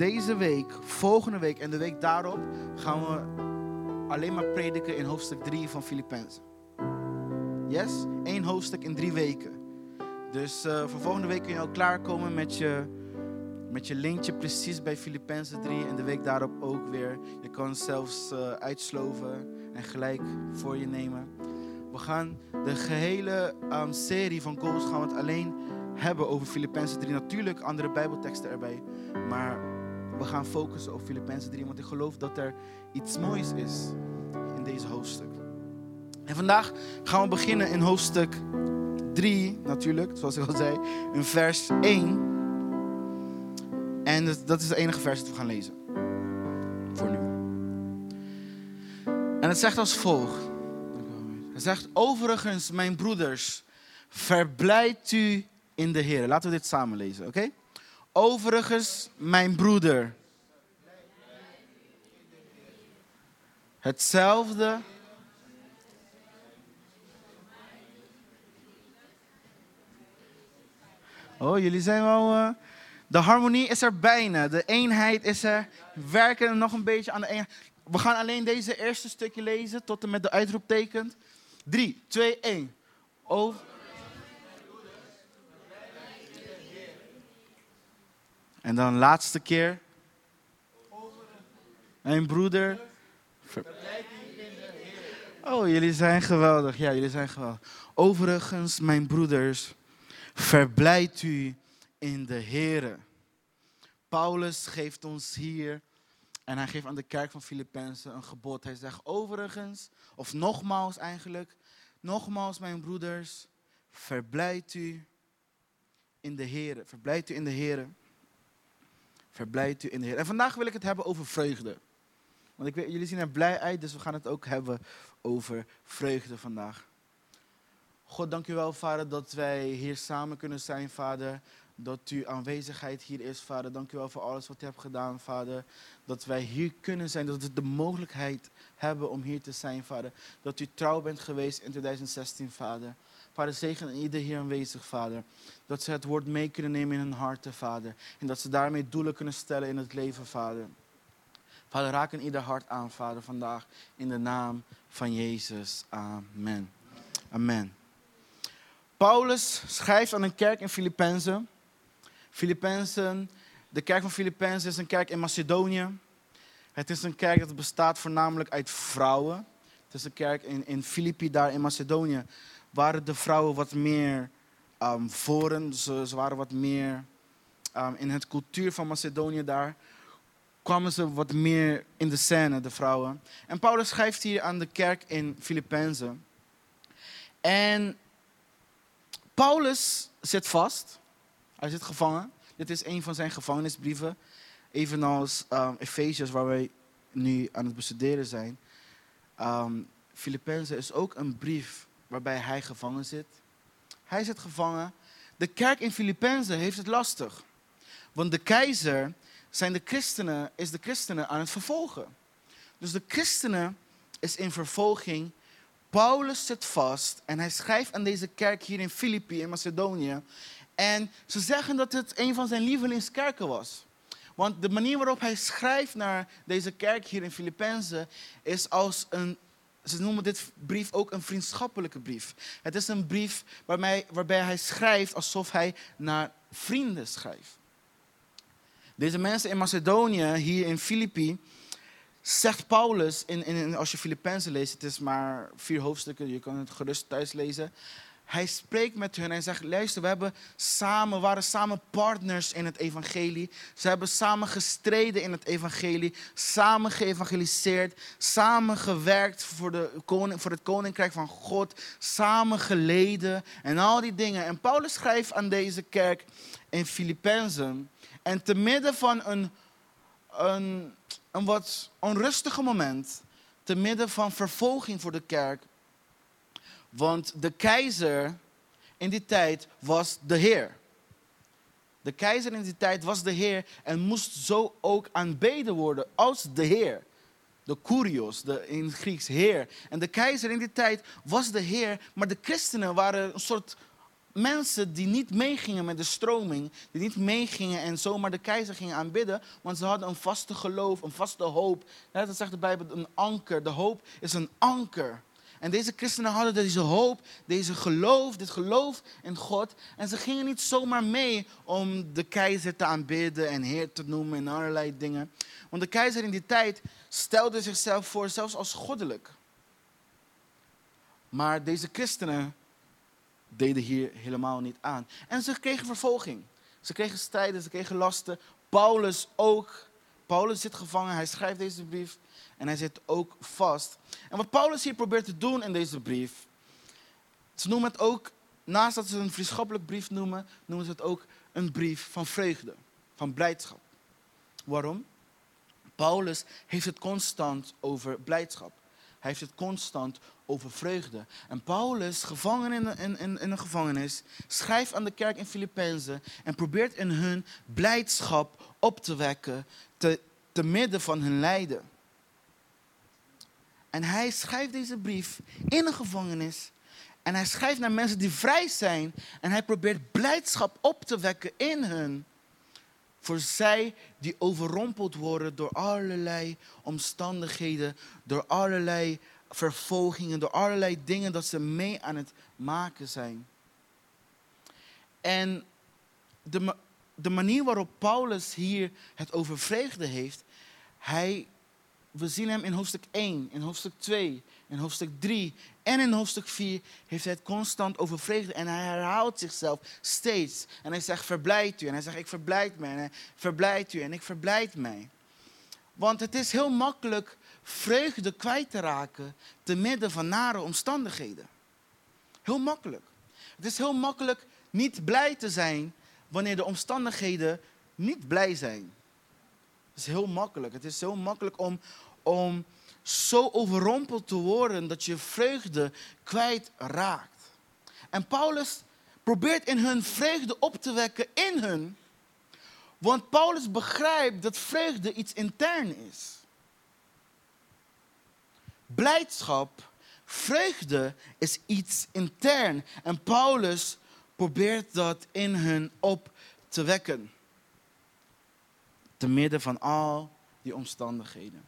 deze week, volgende week en de week daarop gaan we alleen maar prediken in hoofdstuk 3 van Filippenzen. Yes? Eén hoofdstuk in drie weken. Dus uh, voor volgende week kun je al klaarkomen met je, met je linkje precies bij Filippenzen 3 en de week daarop ook weer. Je kan zelfs uh, uitsloven en gelijk voor je nemen. We gaan de gehele um, serie van Goals gaan we het alleen hebben over Filippenzen 3. Natuurlijk andere bijbelteksten erbij, maar we gaan focussen op Filippenzen 3, want ik geloof dat er iets moois is in deze hoofdstuk. En vandaag gaan we beginnen in hoofdstuk 3, natuurlijk, zoals ik al zei, in vers 1. En dat is de enige vers dat we gaan lezen. Voor nu. En het zegt als volgt. Het zegt, overigens, mijn broeders, verblijdt u in de Heer. Laten we dit samen lezen, oké? Overigens, mijn broeder. Hetzelfde. Oh, jullie zijn wel. Uh, de harmonie is er bijna. De eenheid is er. We werken nog een beetje aan de eenheid. We gaan alleen deze eerste stukje lezen tot en met de uitroepteken. 3, 2, 1. Over. En dan laatste keer. Mijn broeder. Oh, jullie zijn geweldig. Ja, jullie zijn geweldig. Overigens, mijn broeders, verblijdt u in de Here. Paulus geeft ons hier en hij geeft aan de kerk van Filippenzen een gebod. Hij zegt overigens, of nogmaals eigenlijk, nogmaals mijn broeders, verblijdt u in de Here. Verblijdt u in de Here. Verblijdt u in de Heer. En vandaag wil ik het hebben over vreugde. Want ik weet, jullie zien er blij uit, dus we gaan het ook hebben over vreugde vandaag. God, dank u wel, Vader, dat wij hier samen kunnen zijn, Vader. Dat uw aanwezigheid hier is, Vader. Dank u wel voor alles wat u hebt gedaan, Vader. Dat wij hier kunnen zijn, dat we de mogelijkheid hebben om hier te zijn, Vader. Dat u trouw bent geweest in 2016, Vader. Vader, zegen ieder hier aanwezig, Vader. Dat ze het woord mee kunnen nemen in hun harten, Vader. En dat ze daarmee doelen kunnen stellen in het leven, Vader. Vader, raak in ieder hart aan, Vader, vandaag. In de naam van Jezus. Amen. Amen. Paulus schrijft aan een kerk in Filippenzen. Filippenzen, de kerk van Filippenzen is een kerk in Macedonië. Het is een kerk dat bestaat voornamelijk uit vrouwen. Het is een kerk in, in Filippi, daar in Macedonië, waren de vrouwen wat meer um, voren. Ze, waren wat meer um, in het cultuur van Macedonië daar. Kwamen ze wat meer in de scène, de vrouwen. En Paulus schrijft hier aan de kerk in Filippenzen. En Paulus zit vast. Hij zit gevangen. Dit is een van zijn gevangenisbrieven. Evenals um, Ephesians, waar wij nu aan het bestuderen zijn. Um, Filippenzen is ook een brief waarbij hij gevangen zit. Hij zit gevangen. De kerk in Filippenzen heeft het lastig. Want de keizer zijn de christenen, is de christenen aan het vervolgen. Dus de christenen is in vervolging. Paulus zit vast en hij schrijft aan deze kerk hier in Filippi in Macedonië. En ze zeggen dat het een van zijn lievelingskerken was. Want de manier waarop hij schrijft naar deze kerk hier in Filippenzen is als een ze noemen dit brief ook een vriendschappelijke brief. Het is een brief waarbij, waarbij hij schrijft alsof hij naar vrienden schrijft. Deze mensen in Macedonië, hier in Filippi, zegt Paulus, in, in, als je Filippenzen leest, het is maar vier hoofdstukken, je kan het gerust thuis lezen. Hij spreekt met hen en zegt: Luister, we hebben samen, waren samen partners in het evangelie. Ze hebben samen gestreden in het evangelie, samen geëvangeliseerd, samen gewerkt voor, de koning, voor het koninkrijk van God, samen geleden en al die dingen. En Paulus schrijft aan deze kerk in Filippenzen. En te midden van een, een, een wat onrustige moment, te midden van vervolging voor de kerk, want de keizer in die tijd was de Heer. De keizer in die tijd was de Heer en moest zo ook aanbeden worden als de Heer. De Kurios, de, in het Grieks Heer. En de keizer in die tijd was de Heer, maar de christenen waren een soort mensen die niet meegingen met de stroming, die niet meegingen en zomaar de keizer gingen aanbidden, want ze hadden een vaste geloof, een vaste hoop. Dat zegt de Bijbel, een anker. De hoop is een anker. En deze christenen hadden deze hoop, deze geloof, dit geloof in God. En ze gingen niet zomaar mee om de keizer te aanbidden en heer te noemen en allerlei dingen. Want de keizer in die tijd stelde zichzelf voor zelfs als goddelijk. Maar deze christenen deden hier helemaal niet aan. En ze kregen vervolging. Ze kregen strijden, ze kregen lasten. Paulus ook. Paulus zit gevangen, hij schrijft deze brief en hij zit ook vast. En wat Paulus hier probeert te doen in deze brief, ze noemen het ook, naast dat ze een vriendschappelijk brief noemen, noemen ze het ook een brief van vreugde, van blijdschap. Waarom? Paulus heeft het constant over blijdschap. Hij heeft het constant over vreugde. En Paulus, gevangen in, in een gevangenis, schrijft aan de kerk in Filippenzen en probeert in hun blijdschap op te wekken te, te midden van hun lijden. En hij schrijft deze brief in een gevangenis. En hij schrijft naar mensen die vrij zijn. En hij probeert blijdschap op te wekken in hun. Voor zij die overrompeld worden door allerlei omstandigheden, door allerlei vervolgingen, door allerlei dingen dat ze mee aan het maken zijn. En de, de manier waarop Paulus hier het over vreugde heeft, hij we zien hem in hoofdstuk 1, in hoofdstuk 2, in hoofdstuk 3 en in hoofdstuk 4 heeft hij het constant over vreugde. En hij herhaalt zichzelf steeds. En hij zegt, verblijd u. En hij zegt, ik verblijd mij. En hij verblijd u en ik verblijd mij. Want het is heel makkelijk vreugde kwijt te raken te midden van nare omstandigheden. Heel makkelijk. Het is heel makkelijk niet blij te zijn wanneer de omstandigheden niet blij zijn is heel makkelijk. Het is heel makkelijk om, om zo overrompeld te worden dat je vreugde kwijtraakt. En Paulus probeert in hun vreugde op te wekken in hun. Want Paulus begrijpt dat vreugde iets intern is. Blijdschap, vreugde is iets intern. En Paulus probeert dat in hun op te wekken te midden van al die omstandigheden.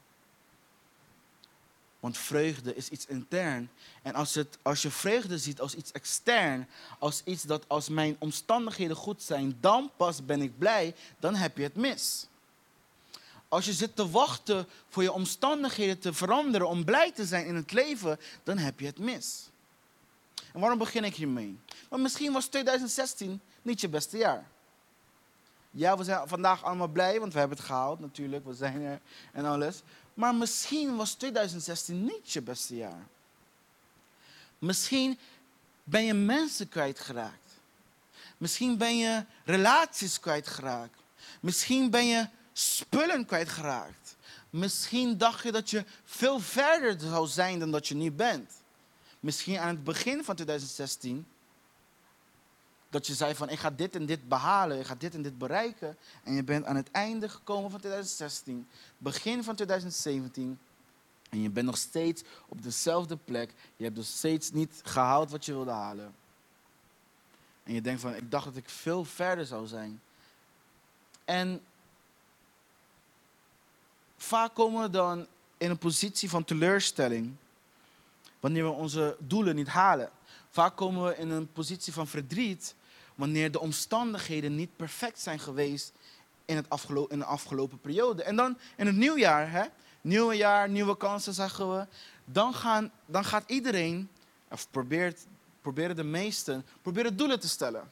Want vreugde is iets intern. En als, het, als je vreugde ziet als iets extern, als iets dat als mijn omstandigheden goed zijn, dan pas ben ik blij, dan heb je het mis. Als je zit te wachten voor je omstandigheden te veranderen om blij te zijn in het leven, dan heb je het mis. En waarom begin ik hiermee? Want misschien was 2016 niet je beste jaar. Ja, we zijn vandaag allemaal blij, want we hebben het gehaald natuurlijk. We zijn er en alles. Maar misschien was 2016 niet je beste jaar. Misschien ben je mensen kwijtgeraakt. Misschien ben je relaties kwijtgeraakt. Misschien ben je spullen kwijtgeraakt. Misschien dacht je dat je veel verder zou zijn dan dat je nu bent. Misschien aan het begin van 2016 dat je zei van ik ga dit en dit behalen, ik ga dit en dit bereiken. En je bent aan het einde gekomen van 2016, begin van 2017. En je bent nog steeds op dezelfde plek. Je hebt dus steeds niet gehaald wat je wilde halen. En je denkt van ik dacht dat ik veel verder zou zijn. En vaak komen we dan in een positie van teleurstelling wanneer we onze doelen niet halen. Vaak komen we in een positie van verdriet wanneer de omstandigheden niet perfect zijn geweest in, het in de afgelopen periode. En dan in het nieuwjaar, hè? nieuwe jaar, nieuwe kansen zeggen we, dan, gaan, dan gaat iedereen, of probeert, proberen de meesten, proberen doelen te stellen.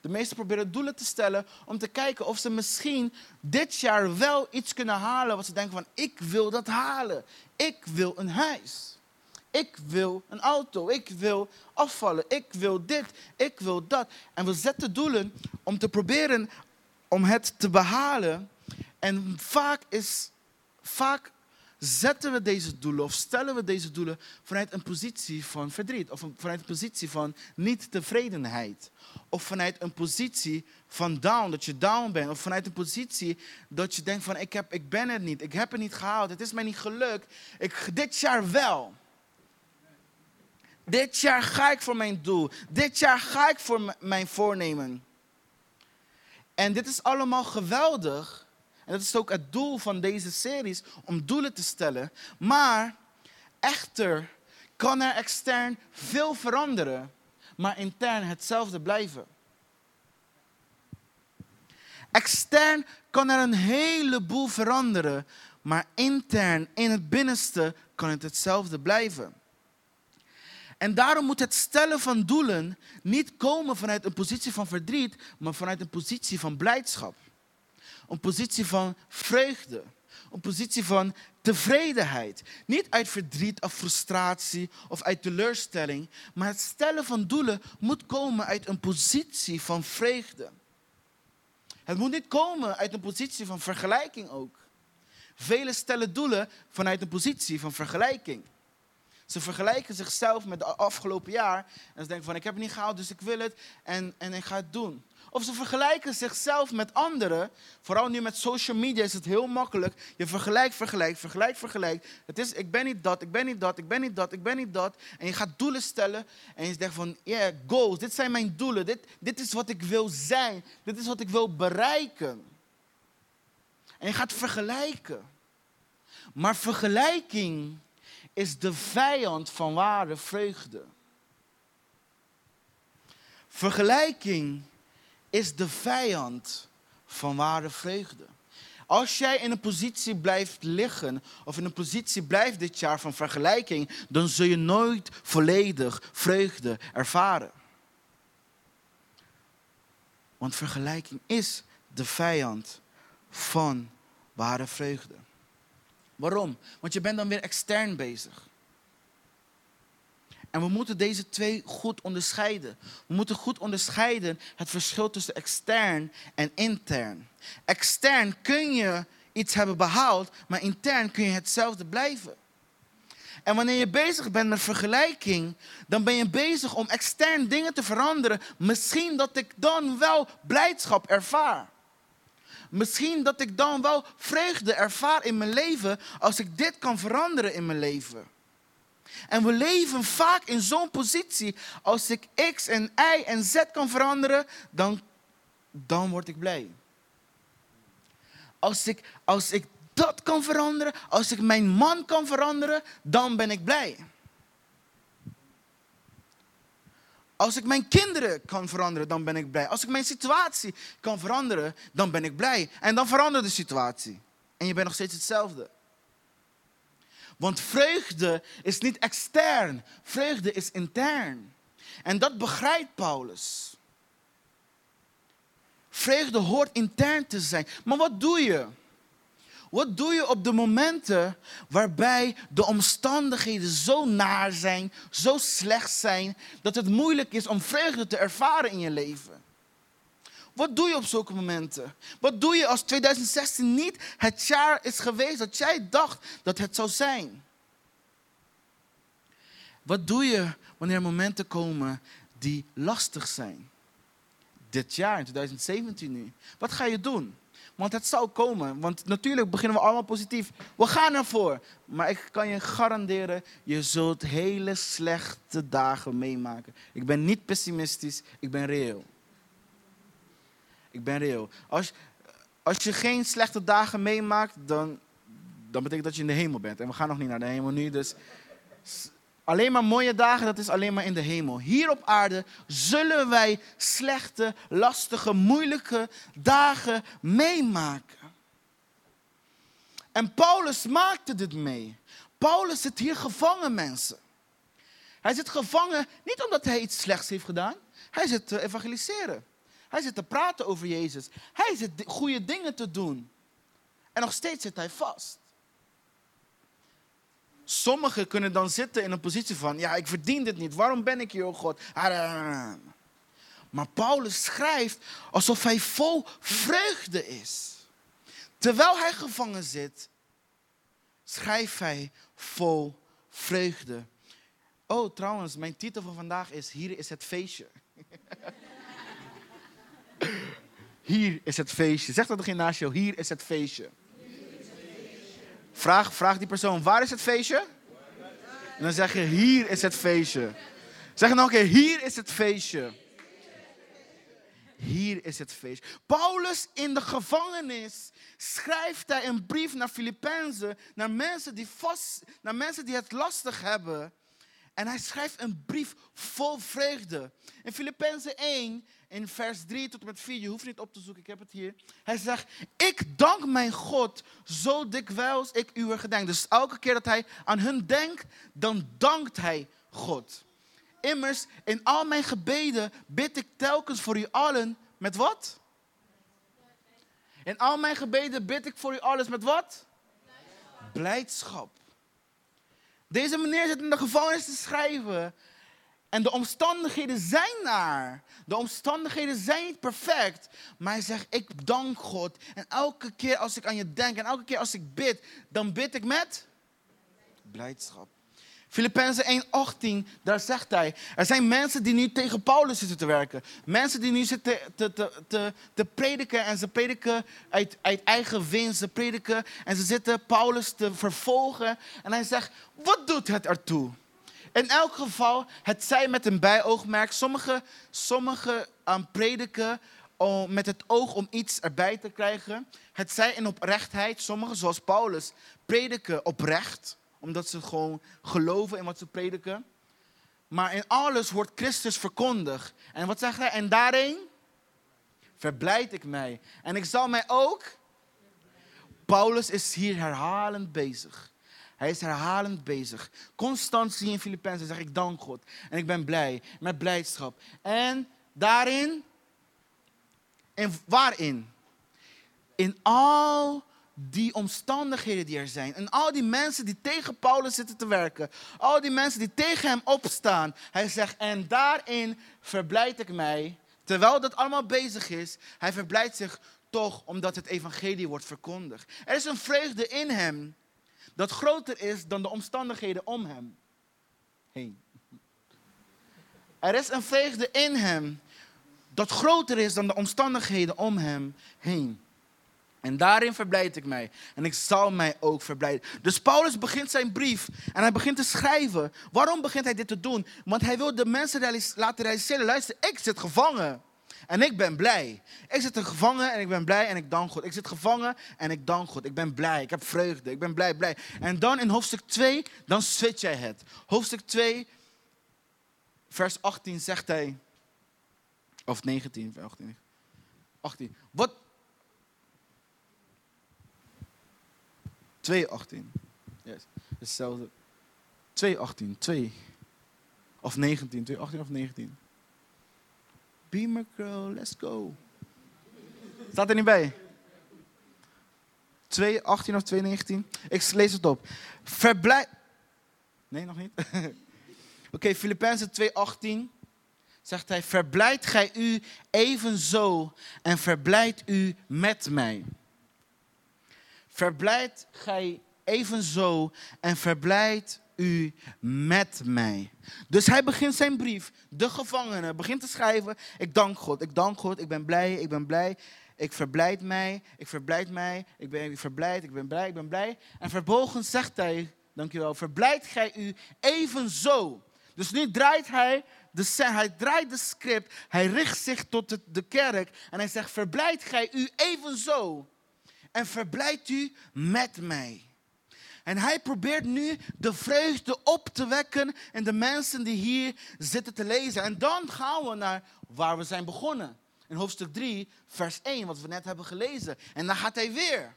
De meesten proberen doelen te stellen om te kijken of ze misschien dit jaar wel iets kunnen halen wat ze denken van ik wil dat halen. Ik wil een huis. Ik wil een auto. Ik wil afvallen. Ik wil dit. Ik wil dat. En we zetten doelen om te proberen om het te behalen. En vaak, is, vaak zetten we deze doelen of stellen we deze doelen vanuit een positie van verdriet. Of vanuit een positie van niet-tevredenheid. Of vanuit een positie van down, dat je down bent. Of vanuit een positie dat je denkt van ik, heb, ik ben het niet, ik heb het niet gehaald, het is mij niet gelukt. Ik, dit jaar wel. Dit jaar ga ik voor mijn doel. Dit jaar ga ik voor mijn voornemen. En dit is allemaal geweldig. En dat is ook het doel van deze series, om doelen te stellen. Maar echter kan er extern veel veranderen, maar intern hetzelfde blijven. Extern kan er een heleboel veranderen, maar intern, in het binnenste, kan het hetzelfde blijven. En daarom moet het stellen van doelen niet komen vanuit een positie van verdriet, maar vanuit een positie van blijdschap. Een positie van vreugde. Een positie van tevredenheid. Niet uit verdriet of frustratie of uit teleurstelling, maar het stellen van doelen moet komen uit een positie van vreugde. Het moet niet komen uit een positie van vergelijking ook. Velen stellen doelen vanuit een positie van vergelijking. Ze vergelijken zichzelf met het afgelopen jaar en ze denken van ik heb het niet gehaald, dus ik wil het en, en ik ga het doen. Of ze vergelijken zichzelf met anderen. Vooral nu met social media is het heel makkelijk. Je vergelijkt, vergelijkt, vergelijkt, vergelijkt. Het is, ik ben niet dat, ik ben niet dat, ik ben niet dat, ik ben niet dat. En je gaat doelen stellen en je zegt van, yeah, goals, dit zijn mijn doelen. Dit, dit is wat ik wil zijn. Dit is wat ik wil bereiken. En je gaat vergelijken. Maar vergelijking is de vijand van ware vreugde. Vergelijking is de vijand van ware vreugde. Als jij in een positie blijft liggen of in een positie blijft dit jaar van vergelijking, dan zul je nooit volledig vreugde ervaren. Want vergelijking is de vijand van ware vreugde. Waarom? Want je bent dan weer extern bezig. En we moeten deze twee goed onderscheiden. We moeten goed onderscheiden het verschil tussen extern en intern. Extern kun je iets hebben behaald, maar intern kun je hetzelfde blijven. En wanneer je bezig bent met vergelijking, dan ben je bezig om extern dingen te veranderen. Misschien dat ik dan wel blijdschap ervaar. Misschien dat ik dan wel vreugde ervaar in mijn leven als ik dit kan veranderen in mijn leven. En we leven vaak in zo'n positie. Als ik X en Y en Z kan veranderen, dan, dan word ik blij. Als ik, als ik dat kan veranderen, als ik mijn man kan veranderen, dan ben ik blij. Als ik mijn kinderen kan veranderen, dan ben ik blij. Als ik mijn situatie kan veranderen, dan ben ik blij. En dan verandert de situatie. En je bent nog steeds hetzelfde. Want vreugde is niet extern, vreugde is intern. En dat begrijpt Paulus. Vreugde hoort intern te zijn. Maar wat doe je? Wat doe je op de momenten waarbij de omstandigheden zo naar zijn, zo slecht zijn, dat het moeilijk is om vreugde te ervaren in je leven? Wat doe je op zulke momenten? Wat doe je als 2016 niet het jaar is geweest dat jij dacht dat het zou zijn? Wat doe je wanneer er momenten komen die lastig zijn? Dit jaar, in 2017 nu. Wat ga je doen? Want het zal komen. Want natuurlijk beginnen we allemaal positief. We gaan ervoor. Maar ik kan je garanderen, je zult hele slechte dagen meemaken. Ik ben niet pessimistisch, ik ben reëel. Ik ben reëel. Als, als je geen slechte dagen meemaakt, dan, dan betekent dat je in de hemel bent. En we gaan nog niet naar de hemel nu, dus Alleen maar mooie dagen, dat is alleen maar in de hemel. Hier op aarde zullen wij slechte, lastige, moeilijke dagen meemaken. En Paulus maakte dit mee. Paulus zit hier gevangen, mensen. Hij zit gevangen niet omdat hij iets slechts heeft gedaan. Hij zit te evangeliseren. Hij zit te praten over Jezus. Hij zit goede dingen te doen. En nog steeds zit hij vast. Sommigen kunnen dan zitten in een positie van, ja, ik verdien dit niet. Waarom ben ik hier, oh God? Maar Paulus schrijft alsof hij vol vreugde is. Terwijl hij gevangen zit, schrijft hij vol vreugde. Oh, trouwens, mijn titel van vandaag is Hier is het feestje. Hier is het feestje. Zeg dat toch in naast jou, hier is het feestje. Vraag, vraag die persoon, waar is het feestje? En dan zeg je, hier is het feestje. Zeg nou, oké, hier is het feestje. Hier is het feest. Paulus in de gevangenis schrijft hij een brief naar Filippenzen, naar mensen die vast, naar mensen die het lastig hebben. En hij schrijft een brief vol vreugde. In Filippenzen 1, in vers 3 tot en met 4, je hoeft niet op te zoeken, ik heb het hier. Hij zegt, ik dank mijn God zo dikwijls ik u er gedenk. Dus elke keer dat hij aan hun denkt, dan dankt hij God. Immers, in al mijn gebeden bid ik telkens voor u allen met wat? In al mijn gebeden bid ik voor u alles met wat? Blijdschap. Deze meneer zit in de gevangenis te schrijven. En de omstandigheden zijn naar. De omstandigheden zijn niet perfect. Maar hij zegt, ik dank God. En elke keer als ik aan je denk en elke keer als ik bid, dan bid ik met blijdschap. Filippenzen 1:18, daar zegt hij, er zijn mensen die nu tegen Paulus zitten te werken. Mensen die nu zitten te, te, te, te prediken en ze prediken uit, uit eigen winst. Ze prediken en ze zitten Paulus te vervolgen. En hij zegt, wat doet het ertoe? In elk geval, het zij met een bijoogmerk. Sommige, sommige um, prediken om, met het oog om iets erbij te krijgen. Het zij in oprechtheid. Sommigen, zoals Paulus, prediken oprecht omdat ze gewoon geloven in wat ze prediken. Maar in alles wordt Christus verkondigd. En wat zegt hij? En daarin verblijd ik mij. En ik zal mij ook. Paulus is hier herhalend bezig. Hij is herhalend bezig. Constant zie je in Filippenzen zeg ik dank God. En ik ben blij, met blijdschap. En daarin, en waarin? In al die omstandigheden die er zijn. En al die mensen die tegen Paulus zitten te werken. Al die mensen die tegen hem opstaan. Hij zegt, en daarin verblijd ik mij. Terwijl dat allemaal bezig is, hij verblijdt zich toch omdat het evangelie wordt verkondigd. Er is een vreugde in hem dat groter is dan de omstandigheden om hem heen. Er is een vreugde in hem dat groter is dan de omstandigheden om hem heen. En daarin verblijd ik mij. En ik zal mij ook verblijden. Dus Paulus begint zijn brief en hij begint te schrijven. Waarom begint hij dit te doen? Want hij wil de mensen laten realiseren. Luister, ik zit gevangen. En ik ben blij. Ik zit gevangen en ik ben blij en ik dank God. Ik zit gevangen en ik dank God. Ik ben blij. Ik heb vreugde. Ik ben blij, blij. En dan in hoofdstuk 2, dan switch jij het. Hoofdstuk 2, vers 18 zegt hij. Of 19, 18. 18. Wat, 218. Yes. Hetzelfde. 218. 2. Of 19. 218 of 19. Beamer girl, let's go. Staat er niet bij? 218 of 219? Ik lees het op. Verblij... Nee, nog niet? Oké, okay, Filippenzen 218 zegt hij, verblijd gij u evenzo en verblijd u met mij. Verblijd gij evenzo en verblijd u met mij. Dus hij begint zijn brief, de gevangene, begint te schrijven. Ik dank God, ik dank God, ik ben blij, ik ben blij. Ik verblijd mij, ik verblijd mij, ik ben verblijd, ik ben blij, ik ben blij. En vervolgens zegt hij, dankjewel, verblijd gij u evenzo. Dus nu draait hij de, hij draait de script, hij richt zich tot de, de kerk en hij zegt, verblijd gij u evenzo en verblijdt u met mij. En hij probeert nu de vreugde op te wekken in de mensen die hier zitten te lezen. En dan gaan we naar waar we zijn begonnen. In hoofdstuk 3, vers 1, wat we net hebben gelezen. En dan gaat hij weer.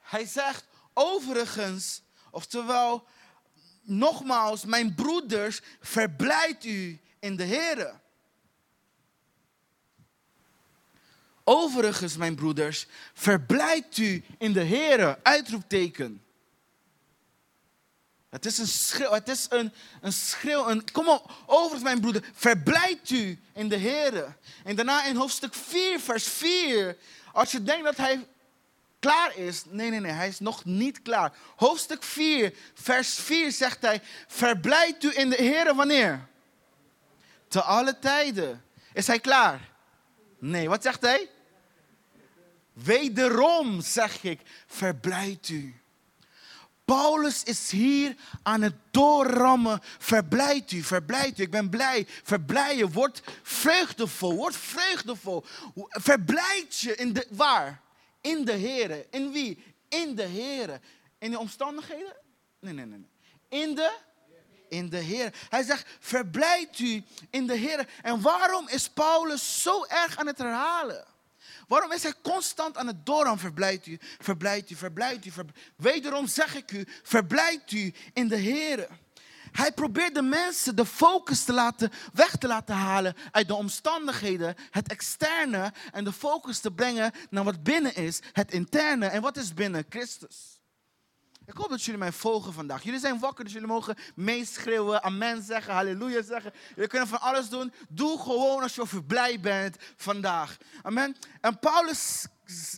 Hij zegt, overigens, oftewel, nogmaals, mijn broeders, verblijd u in de Heer. Overigens, mijn broeders, verblijdt u in de Heer. Uitroepteken. Het is een schreeuw, het is een, een schreeuw, een, kom op, overigens mijn broeder, verblijdt u in de Heer. En daarna in hoofdstuk 4, vers 4, als je denkt dat hij klaar is, nee, nee, nee, hij is nog niet klaar. Hoofdstuk 4, vers 4 zegt hij, verblijdt u in de Heer wanneer? Te alle tijden. Is hij klaar? Nee, wat zegt hij? Wederom zeg ik, verblijd u. Paulus is hier aan het doorrammen. Verblijdt u, verblijdt u. Ik ben blij. Verblij je. Word vreugdevol. Word vreugdevol. Verblijd je in de, waar? In de Here. In wie? In de Here. In de omstandigheden? Nee, nee, nee. In de in de Heer. Hij zegt, verblijd u in de Heer. En waarom is Paulus zo erg aan het herhalen? Waarom is hij constant aan het doorgaan? Verblijd u, verblijd u, verblijd u. Wederom zeg ik u, verblijd u in de Heer. Hij probeert de mensen de focus te laten, weg te laten halen uit de omstandigheden, het externe, en de focus te brengen naar wat binnen is, het interne. En wat is binnen? Christus. Ik hoop dat jullie mij volgen vandaag. Jullie zijn wakker, dus jullie mogen meeschreeuwen, amen zeggen, halleluja zeggen. Jullie kunnen van alles doen. Doe gewoon alsof je blij bent vandaag. Amen. En Paulus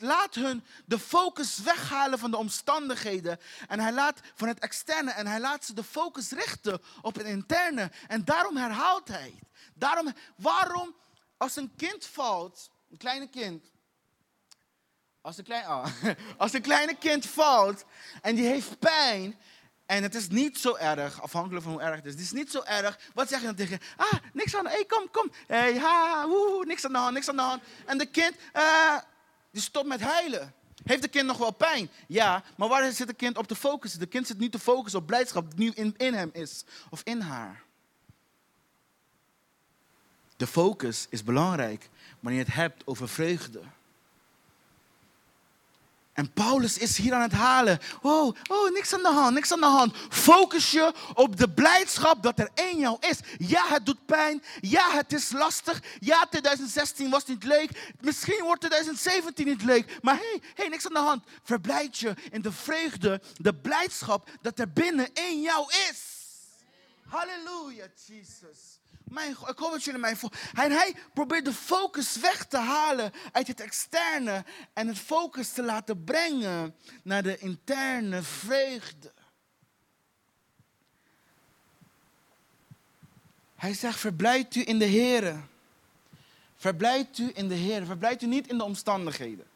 laat hun de focus weghalen van de omstandigheden. En hij laat van het externe en hij laat ze de focus richten op het interne. En daarom herhaalt hij. Daarom, waarom als een kind valt, een kleine kind, als een, klein, oh, als een kleine kind valt en die heeft pijn en het is niet zo erg, afhankelijk van hoe erg het is. Het is niet zo erg. Wat zeg je dan tegen? Ah, niks aan de. Hey, kom, kom. Hey, ha, woe, niks aan de hand, niks aan de hand. En de kind, uh, die stopt met huilen. Heeft de kind nog wel pijn? Ja, maar waar zit het kind op te focussen? De kind zit niet te focussen op blijdschap die nu in, in hem is of in haar. De focus is belangrijk wanneer je het hebt over vreugde. En Paulus is hier aan het halen. Oh, oh, niks aan de hand, niks aan de hand. Focus je op de blijdschap dat er in jou is. Ja, het doet pijn. Ja, het is lastig. Ja, 2016 was niet leuk. Misschien wordt 2017 niet leuk. Maar hé, hey, hey, niks aan de hand. Verblijd je in de vreugde, de blijdschap dat er binnen in jou is. Halleluja, Jesus. Mijn ik hoop jullie mij volgen. En hij probeert de focus weg te halen uit het externe en het focus te laten brengen naar de interne vreugde. Hij zegt, verblijd u in de Heer. Verblijd u in de Heer. Verblijd u niet in de omstandigheden.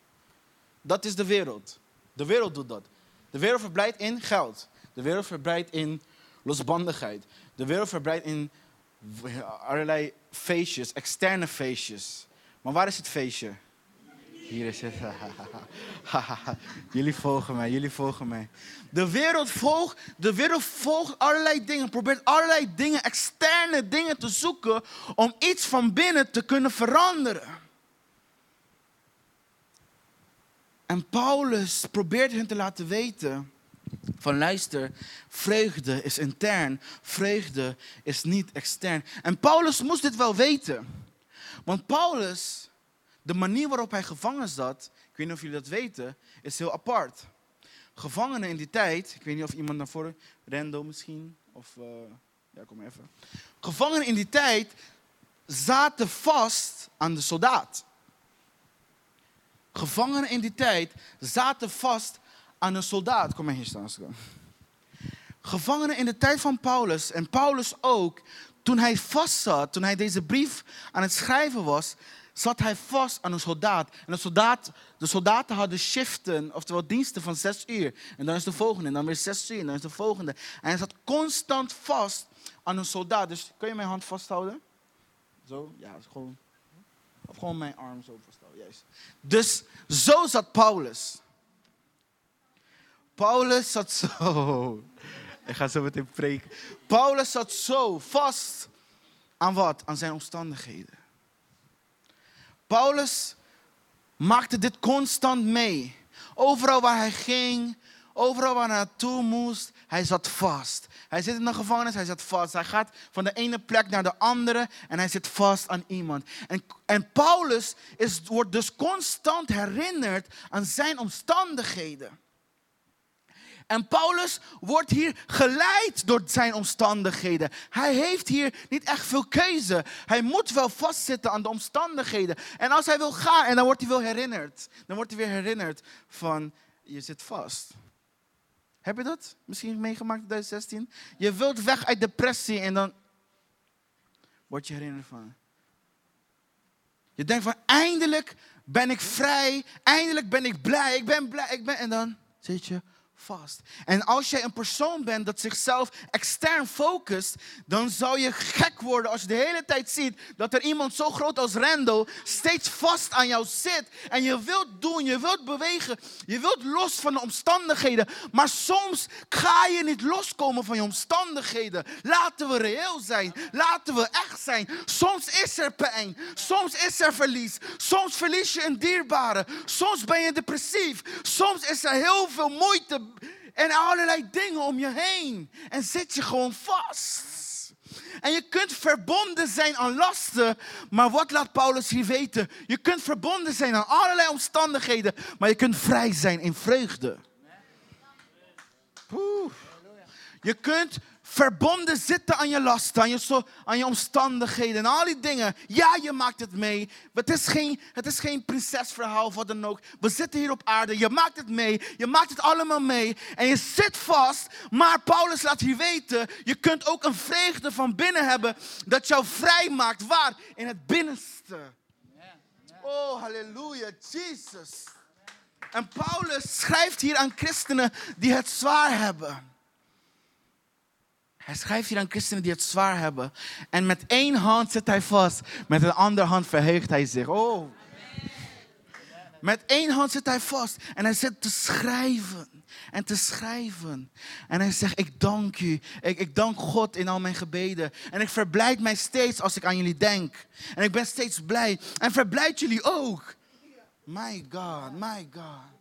Dat is de wereld. De wereld doet dat. De wereld verblijdt in geld. De wereld verblijdt in losbandigheid. De wereld verblijdt in allerlei feestjes, externe feestjes. Maar waar is het feestje? Hier is het. jullie volgen mij, jullie volgen mij. De wereld volgt, de wereld volgt allerlei dingen, probeert allerlei dingen, externe dingen te zoeken om iets van binnen te kunnen veranderen. En Paulus probeert hen te laten weten van luister, vreugde is intern, vreugde is niet extern. En Paulus moest dit wel weten. Want Paulus, de manier waarop hij gevangen zat, ik weet niet of jullie dat weten, is heel apart. Gevangenen in die tijd, ik weet niet of iemand naar voren, Rendo misschien, of, uh, ja kom even. Gevangenen in die tijd zaten vast aan de soldaat. Gevangenen in die tijd zaten vast aan een soldaat. Kom maar hier staan. Gevangenen in de tijd van Paulus en Paulus ook, toen hij vast zat, toen hij deze brief aan het schrijven was, zat hij vast aan een soldaat. En de, soldaat, de soldaten hadden shiften, oftewel diensten van zes uur. En dan is de volgende, en dan weer zes uur, en dan is de volgende. En hij zat constant vast aan een soldaat. Dus kun je mijn hand vasthouden? Zo, ja, gewoon. Of gewoon mijn arm zo vasthouden, juist. Dus zo zat Paulus. Paulus zat zo. Ik ga zo meteen preken. Paulus zat zo vast aan wat? Aan zijn omstandigheden. Paulus maakte dit constant mee. Overal waar hij ging, overal waar hij naartoe moest, hij zat vast. Hij zit in de gevangenis, hij zit vast. Hij gaat van de ene plek naar de andere en hij zit vast aan iemand. En, en Paulus is, wordt dus constant herinnerd aan zijn omstandigheden. En Paulus wordt hier geleid door zijn omstandigheden. Hij heeft hier niet echt veel keuze. Hij moet wel vastzitten aan de omstandigheden. En als hij wil gaan, en dan wordt hij wel herinnerd. Dan wordt hij weer herinnerd van, je zit vast. Heb je dat misschien meegemaakt in 2016? Je wilt weg uit depressie en dan word je herinnerd van. Je denkt van, eindelijk ben ik vrij. Eindelijk ben ik blij. Ik ben blij. Ik ben... En dan zit je vast. En als jij een persoon bent dat zichzelf extern focust, dan zou je gek worden als je de hele tijd ziet dat er iemand zo groot als Randall steeds vast aan jou zit. En je wilt doen, je wilt bewegen, je wilt los van de omstandigheden. Maar soms ga je niet loskomen van je omstandigheden. Laten we reëel zijn, laten we echt zijn. Soms is er pijn, soms is er verlies, soms verlies je een dierbare, soms ben je depressief, soms is er heel veel moeite en allerlei dingen om je heen. En zit je gewoon vast. En je kunt verbonden zijn aan lasten, maar wat laat Paulus hier weten? Je kunt verbonden zijn aan allerlei omstandigheden, maar je kunt vrij zijn in vreugde. Je kunt verbonden zitten aan je lasten, aan je, aan je omstandigheden en al die dingen. Ja, je maakt het mee. Het is, geen, het is geen prinsesverhaal of wat dan ook. We zitten hier op aarde, je maakt het mee, je maakt het allemaal mee en je zit vast. Maar Paulus laat hier weten, je kunt ook een vreugde van binnen hebben dat jou vrij maakt. Waar? In het binnenste. Oh, halleluja, Jesus. En Paulus schrijft hier aan christenen die het zwaar hebben. Hij schrijft hier aan christenen die het zwaar hebben. En met één hand zit hij vast, met een andere hand verheugt hij zich. Oh. Met één hand zit hij vast en hij zit te schrijven en te schrijven. En hij zegt, ik dank u. Ik, ik dank God in al mijn gebeden. En ik verblijd mij steeds als ik aan jullie denk. En ik ben steeds blij. En verblijd jullie ook. My God, my God.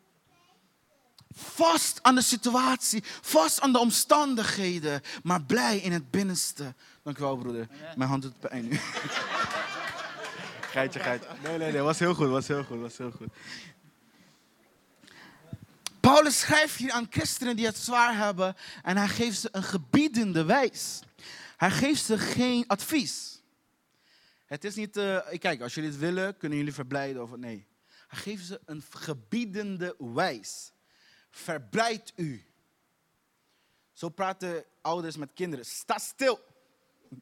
Vast aan de situatie, vast aan de omstandigheden, maar blij in het binnenste. Dank u wel, broeder. Mijn hand doet pijn nu. geitje, geitje. Nee, nee, nee, was heel goed, was heel goed, was heel goed. Paulus schrijft hier aan christenen die het zwaar hebben en hij geeft ze een gebiedende wijs. Hij geeft ze geen advies. Het is niet, uh, kijk, als jullie het willen, kunnen jullie verblijden of nee. Hij geeft ze een gebiedende wijs verblijd u. Zo praten ouders met kinderen. Sta stil.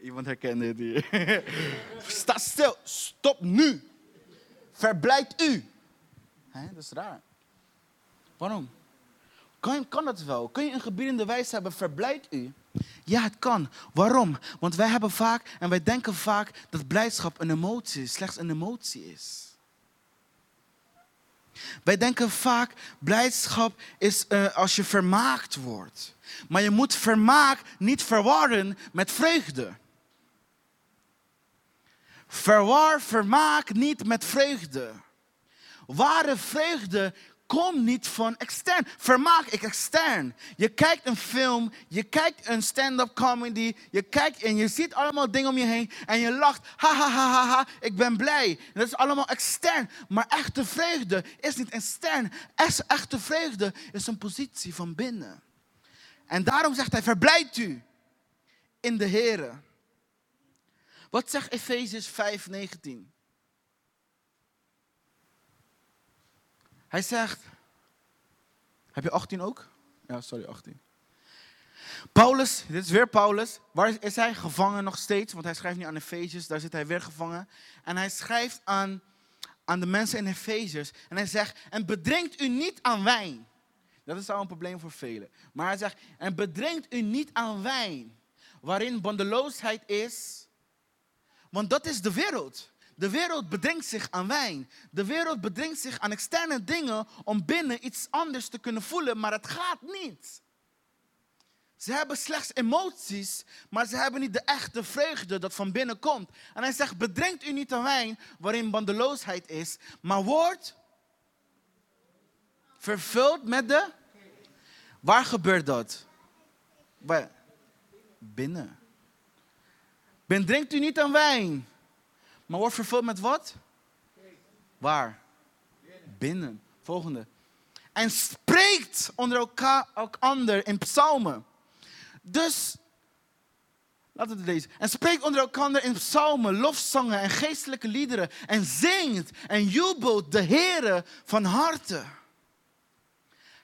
Iemand herkende hier. Sta stil. Stop nu. Verblijd u. dat is raar. Waarom? Kan, kan dat wel? Kun je een gebiedende wijze hebben? Verblijd u. Ja, het kan. Waarom? Want wij hebben vaak en wij denken vaak dat blijdschap een emotie slechts een emotie is. Wij denken vaak, blijdschap is uh, als je vermaakt wordt. Maar je moet vermaak niet verwarren met vreugde. Verwar vermaak niet met vreugde. Ware vreugde Kom niet van extern. Vermaak ik extern. Je kijkt een film, je kijkt een stand-up comedy, je kijkt en je ziet allemaal dingen om je heen en je lacht. Ha ha ha ha ha, ik ben blij. dat is allemaal extern. Maar echte vreugde is niet extern. Echte vreugde is een positie van binnen. En daarom zegt hij: verblijd u in de Here. Wat zegt Efeziërs 5:19? Hij zegt, heb je 18 ook? Ja, sorry, 18. Paulus, dit is weer Paulus. Waar is hij? Gevangen nog steeds, want hij schrijft nu aan Efeziërs, daar zit hij weer gevangen. En hij schrijft aan, aan de mensen in Efeziërs. En hij zegt, en bedrinkt u niet aan wijn. Dat is al een probleem voor velen. Maar hij zegt, en bedrinkt u niet aan wijn, waarin bandeloosheid is. Want dat is de wereld. De wereld bedringt zich aan wijn. De wereld bedringt zich aan externe dingen om binnen iets anders te kunnen voelen, maar het gaat niet. Ze hebben slechts emoties, maar ze hebben niet de echte vreugde dat van binnen komt. En hij zegt, bedringt u niet aan wijn waarin bandeloosheid is, maar wordt vervuld met de... Waar gebeurt dat? Binnen. Bedringt u niet aan wijn maar wordt vervuld met wat? Waar? Binnen. Volgende. En spreekt onder elkaar, elkander in psalmen. Dus, laten we deze. En spreekt onder elkaar in psalmen, lofzangen en geestelijke liederen. En zingt en jubelt de Heere van harte.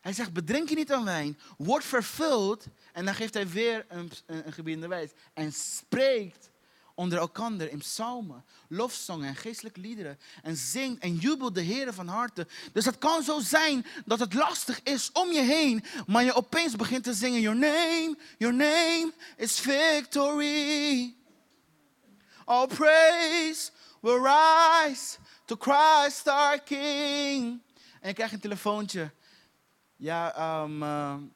Hij zegt, bedrink je niet aan wijn, word vervuld. En dan geeft hij weer een, een, een gebiedende wijs. En spreekt onder elkander in psalmen, lofzongen en geestelijke liederen. En zingt en jubelt de Heer van harte. Dus het kan zo zijn dat het lastig is om je heen, maar je opeens begint te zingen: Your name, your name is victory. All praise will rise to Christ our King. En je krijgt een telefoontje. Ja, um,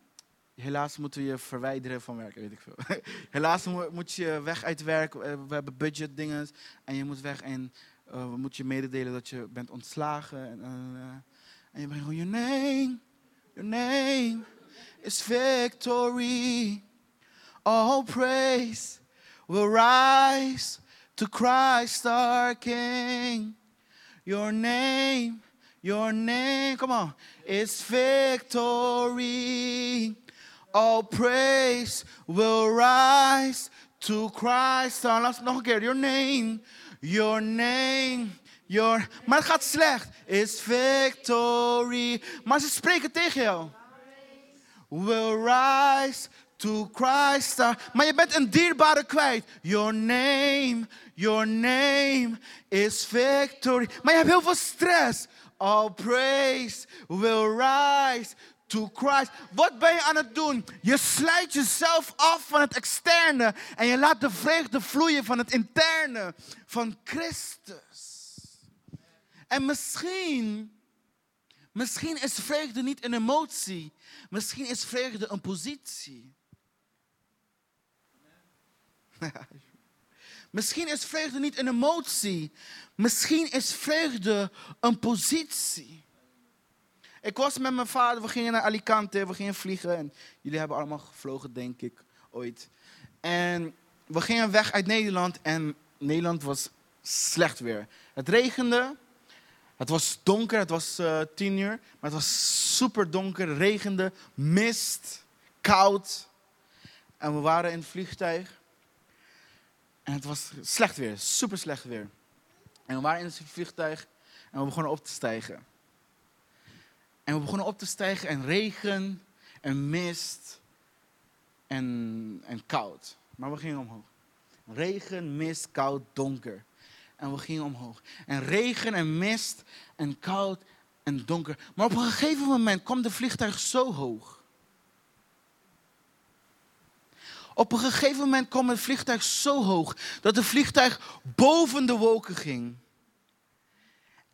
helaas moeten we je verwijderen van werk, weet ik veel. helaas moet je weg uit werk. Eh, we hebben budget dingen en je moet weg en uh, we moeten je mededelen dat je bent ontslagen. En, uh, en je bent gewoon, your name, your name is victory. All praise will rise to Christ our King. Your name, your name, come on, is victory. All praise will rise to Christ. Laat nog een keer. Your name, your name, your... Maar het gaat slecht. Is victory. Maar ze spreken tegen jou. Will rise to Christ. Maar je bent een dierbare kwijt. Your name, your name is victory. Maar je hebt heel veel stress. All praise will rise Christ. Wat ben je aan het doen? Je sluit jezelf af van het externe en je laat de vreugde vloeien van het interne van Christus. En misschien, misschien is vreugde niet een emotie, misschien is vreugde een positie. Misschien is vreugde niet een emotie. Misschien is vreugde een positie. Ik was met mijn vader, we gingen naar Alicante, we gingen vliegen. En jullie hebben allemaal gevlogen, denk ik, ooit. En we gingen weg uit Nederland en Nederland was slecht weer. Het regende, het was donker, het was uh, tien uur, maar het was super donker, regende, mist, koud. En we waren in het vliegtuig. En het was slecht weer, super slecht weer. En we waren in het vliegtuig en we begonnen op te stijgen. En we begonnen op te stijgen en regen en mist en, en koud. Maar we gingen omhoog. Regen, mist, koud, donker. En we gingen omhoog. En regen en mist en koud en donker. Maar op een gegeven moment kwam de vliegtuig zo hoog Op een gegeven moment kwam het vliegtuig zo hoog dat het vliegtuig boven de wolken ging.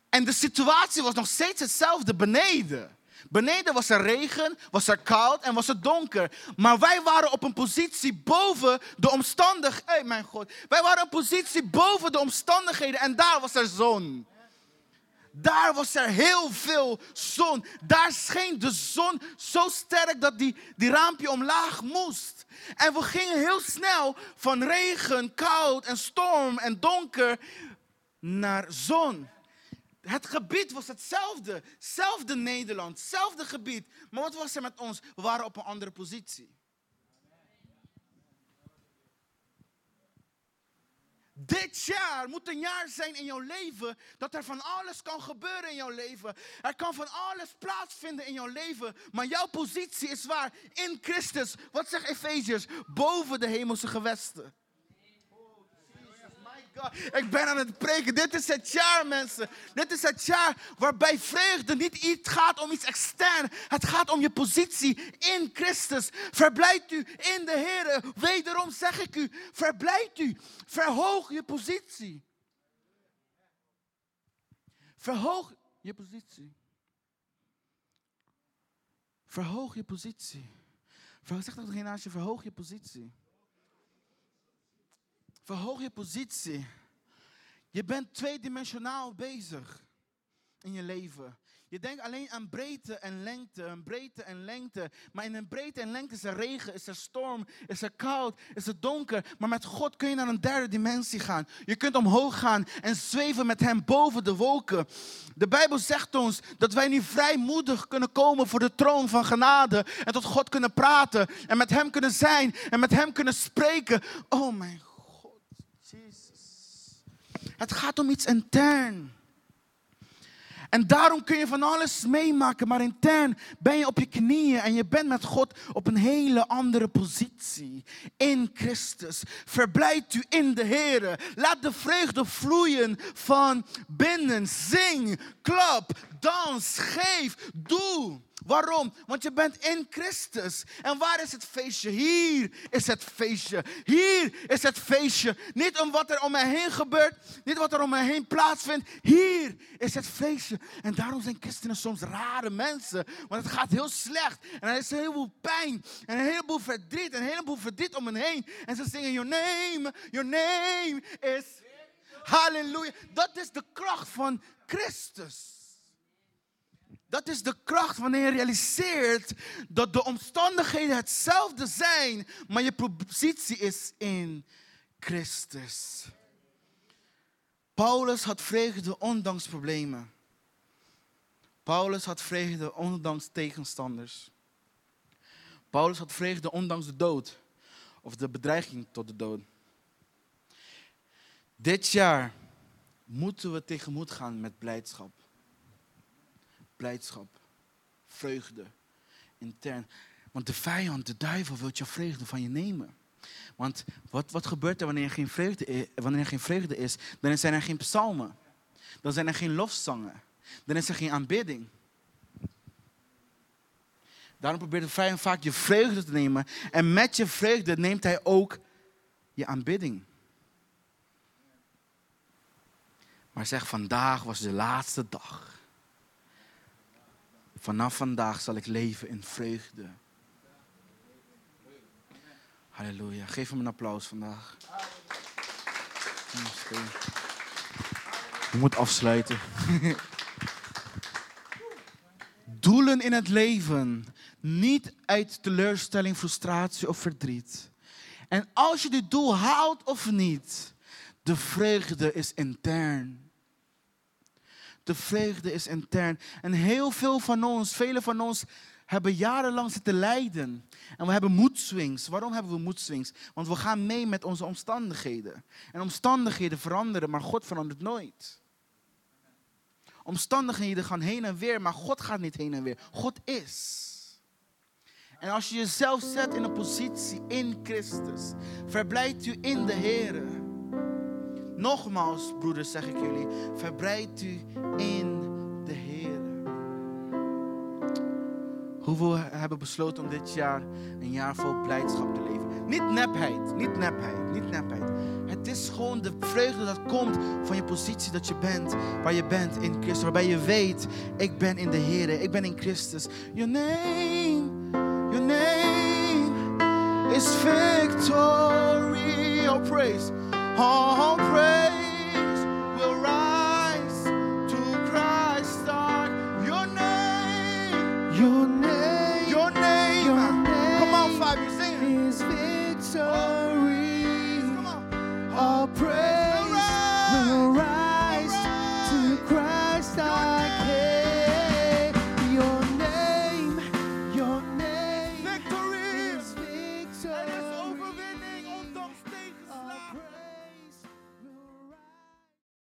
En de situatie was nog steeds hetzelfde beneden. Beneden was er regen, was er koud en was het donker. Maar wij waren op een positie boven de omstandigheden. Hey, mijn God. Wij waren op een positie boven de omstandigheden en daar was er zon. Daar was er heel veel zon. Daar scheen de zon zo sterk dat die, die raampje omlaag moest. En we gingen heel snel van regen, koud en storm en donker naar zon. Het gebied was hetzelfde. Zelfde Nederland, hetzelfde gebied. Maar wat was er met ons? We waren op een andere positie. Dit jaar moet een jaar zijn in jouw leven dat er van alles kan gebeuren in jouw leven. Er kan van alles plaatsvinden in jouw leven. Maar jouw positie is waar in Christus. Wat zegt Efeziërs? Boven de hemelse gewesten. Ik ben aan het preken. Dit is het jaar, mensen. Dit is het jaar waarbij vreugde niet iets gaat om iets extern. Het gaat om je positie in Christus. Verblijd u in de Heer. Wederom zeg ik u, verblijd u. Verhoog je positie. Verhoog je positie. Verhoog je positie. Zeg dat geen naast je, verhoog je positie. Verhoog je positie. Je bent tweedimensionaal bezig in je leven. Je denkt alleen aan breedte en lengte, breedte en lengte. Maar in een breedte en lengte is er regen, is er storm, is er koud, is het donker. Maar met God kun je naar een derde dimensie gaan. Je kunt omhoog gaan en zweven met Hem boven de wolken. De Bijbel zegt ons dat wij nu vrijmoedig kunnen komen voor de troon van genade. En tot God kunnen praten en met Hem kunnen zijn en met Hem kunnen spreken. Oh mijn het gaat om iets intern. En daarom kun je van alles meemaken, maar intern ben je op je knieën en je bent met God op een hele andere positie. In Christus. Verblijd u in de Heer. Laat de vreugde vloeien van binnen. Zing, klap, dans, geef, doe. Waarom? Want je bent in Christus. En waar is het feestje? Hier is het feestje. Hier is het feestje. Niet om wat er om mij heen gebeurt, niet wat er om mij heen plaatsvindt. Hier is het feestje. En daarom zijn christenen soms rare mensen. Want het gaat heel slecht. En er is een heleboel pijn. En een heleboel verdriet. En een heleboel verdriet om hen heen. En ze zingen: Your name, your name is. Halleluja. Dat is de kracht van Christus. Dat is de kracht wanneer je realiseert dat de omstandigheden hetzelfde zijn, maar je positie is in Christus. Paulus had vreugde ondanks problemen. Paulus had vreugde ondanks tegenstanders. Paulus had vreugde ondanks de dood of de bedreiging tot de dood. Dit jaar moeten we tegemoet gaan met blijdschap blijdschap, vreugde, intern. Want de vijand, de duivel, wil je vreugde van je nemen. Want wat, wat gebeurt er wanneer er, geen vreugde wanneer er geen vreugde is? Dan zijn er geen psalmen. Dan zijn er geen lofzangen. Dan is er geen aanbidding. Daarom probeert de vijand vaak je vreugde te nemen. En met je vreugde neemt hij ook je aanbidding. Maar zeg, vandaag was de laatste dag. Vanaf vandaag zal ik leven in vreugde. Halleluja. Geef hem een applaus vandaag. Je moet afsluiten. Doelen in het leven. Niet uit teleurstelling, frustratie of verdriet. En als je dit doel haalt of niet, de vreugde is intern. De vreugde is intern. En heel veel van ons, vele van ons, hebben jarenlang zitten lijden. En we hebben moedswings. Waarom hebben we moedswings? Want we gaan mee met onze omstandigheden. En omstandigheden veranderen, maar God verandert nooit. Omstandigheden gaan heen en weer, maar God gaat niet heen en weer. God is. En als je jezelf zet in een positie in Christus, verblijft u in de Heer. Nogmaals, broeders, zeg ik jullie, verbreid u in de Heer. Hoe we hebben besloten om dit jaar een jaar vol blijdschap te leven. Niet nepheid, niet nepheid, niet nepheid. Het is gewoon de vreugde dat komt van je positie dat je bent, waar je bent in Christus. Waarbij je weet, ik ben in de Heer, ik ben in Christus. Your name, your name is victory. Oh praise. All praise.